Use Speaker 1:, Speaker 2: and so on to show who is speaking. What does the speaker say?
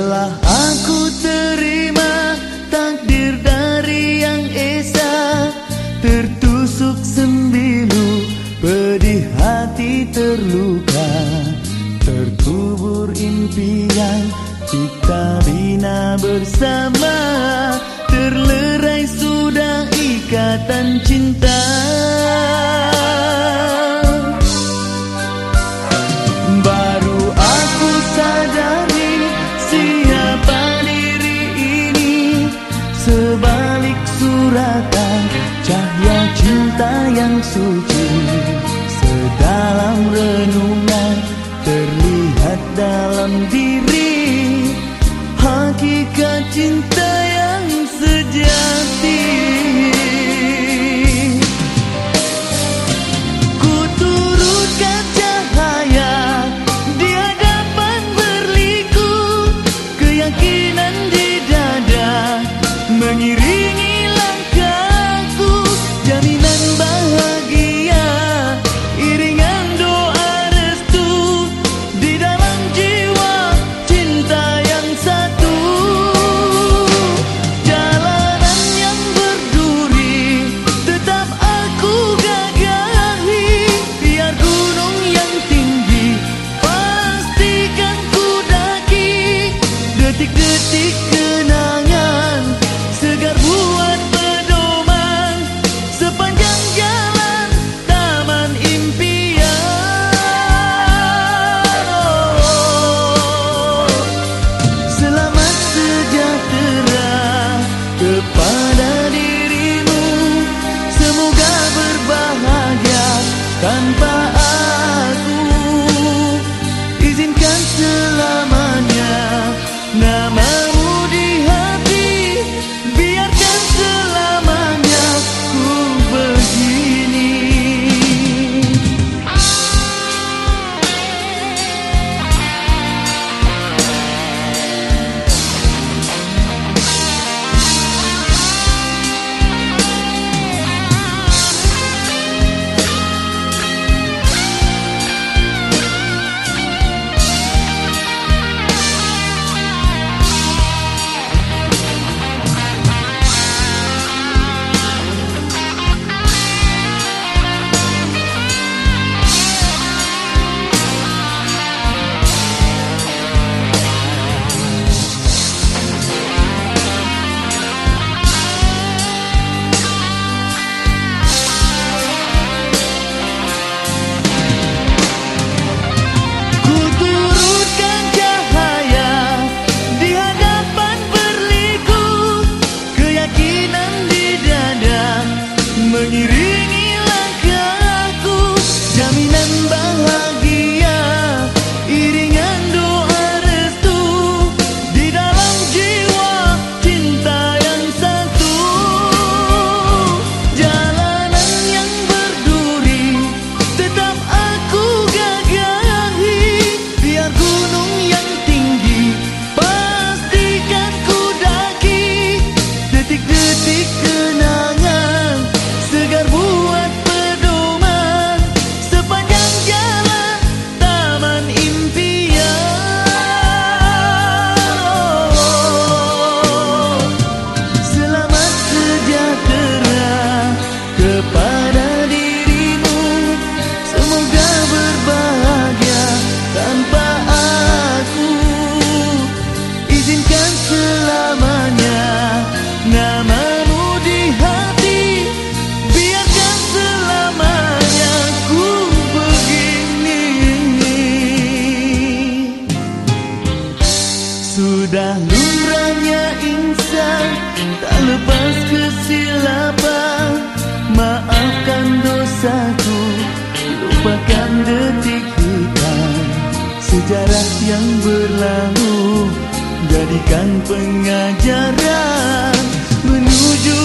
Speaker 1: Telah aku terima takdir dari yang esa. Tertusuk sembilu pedih hati terluka. Terkubur impian kita bina bersama. Terlerai sudah ikatan cinta suci. Sedalam renungan terlihat dalam diri hakikat cinta insan Tak lepas kesilapan Maafkan dosaku Lupakan detik hitam Sejarah yang berlalu Jadikan pengajaran Menuju